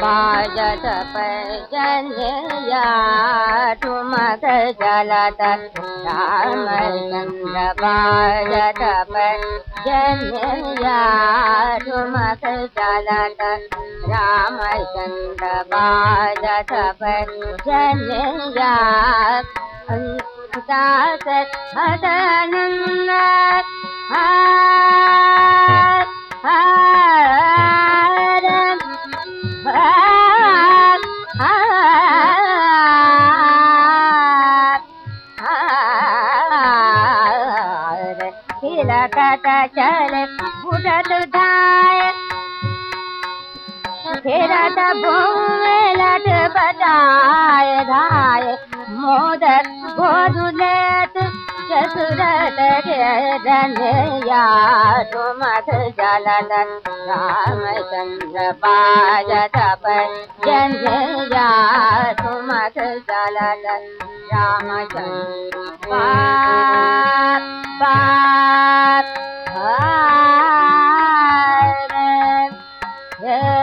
पाजत जनया तु मल रामचन्द्र पाजत यदा पञ्च जनया रामचन्द्र पाजत राम चन्द्रबाद पञ्च तिलकत चल उड़त धाय। फिरत भूमि लट बटाय धाय। मोदक गोरुलेत चतुरत धन्या। तुमत जलत रामचंद्र पाजत जन्या। तुमत जलत रामचंद्र पार पार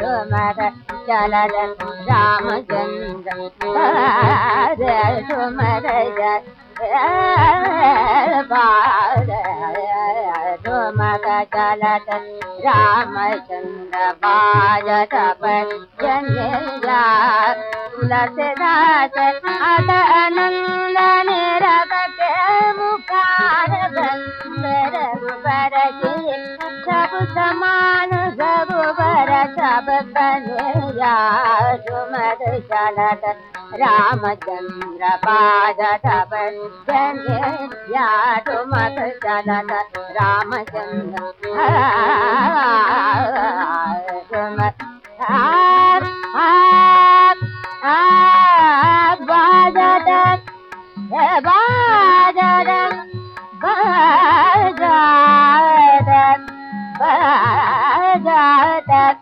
सुमर जल रामचन्द्र सुमर सुमर चलत रामचन्द्र भारत पञ्जन्या तुलसीदास अद अनन्दन रवत मुखार सब समान सब कन्या सुमर चलत रामचंद्र जन्या तुमक चलत रामचंद्र सुमर बाजत बाजत बाजत बाजत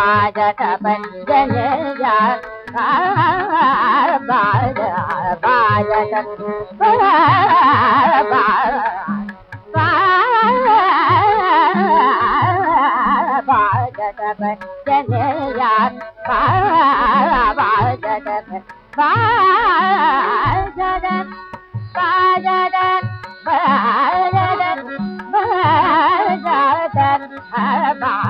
பாதக பஞ்சனையா பாத பாதக பாதக பஞ்சனையா பாதக பாதக பாதக பாதக பாதக பாதக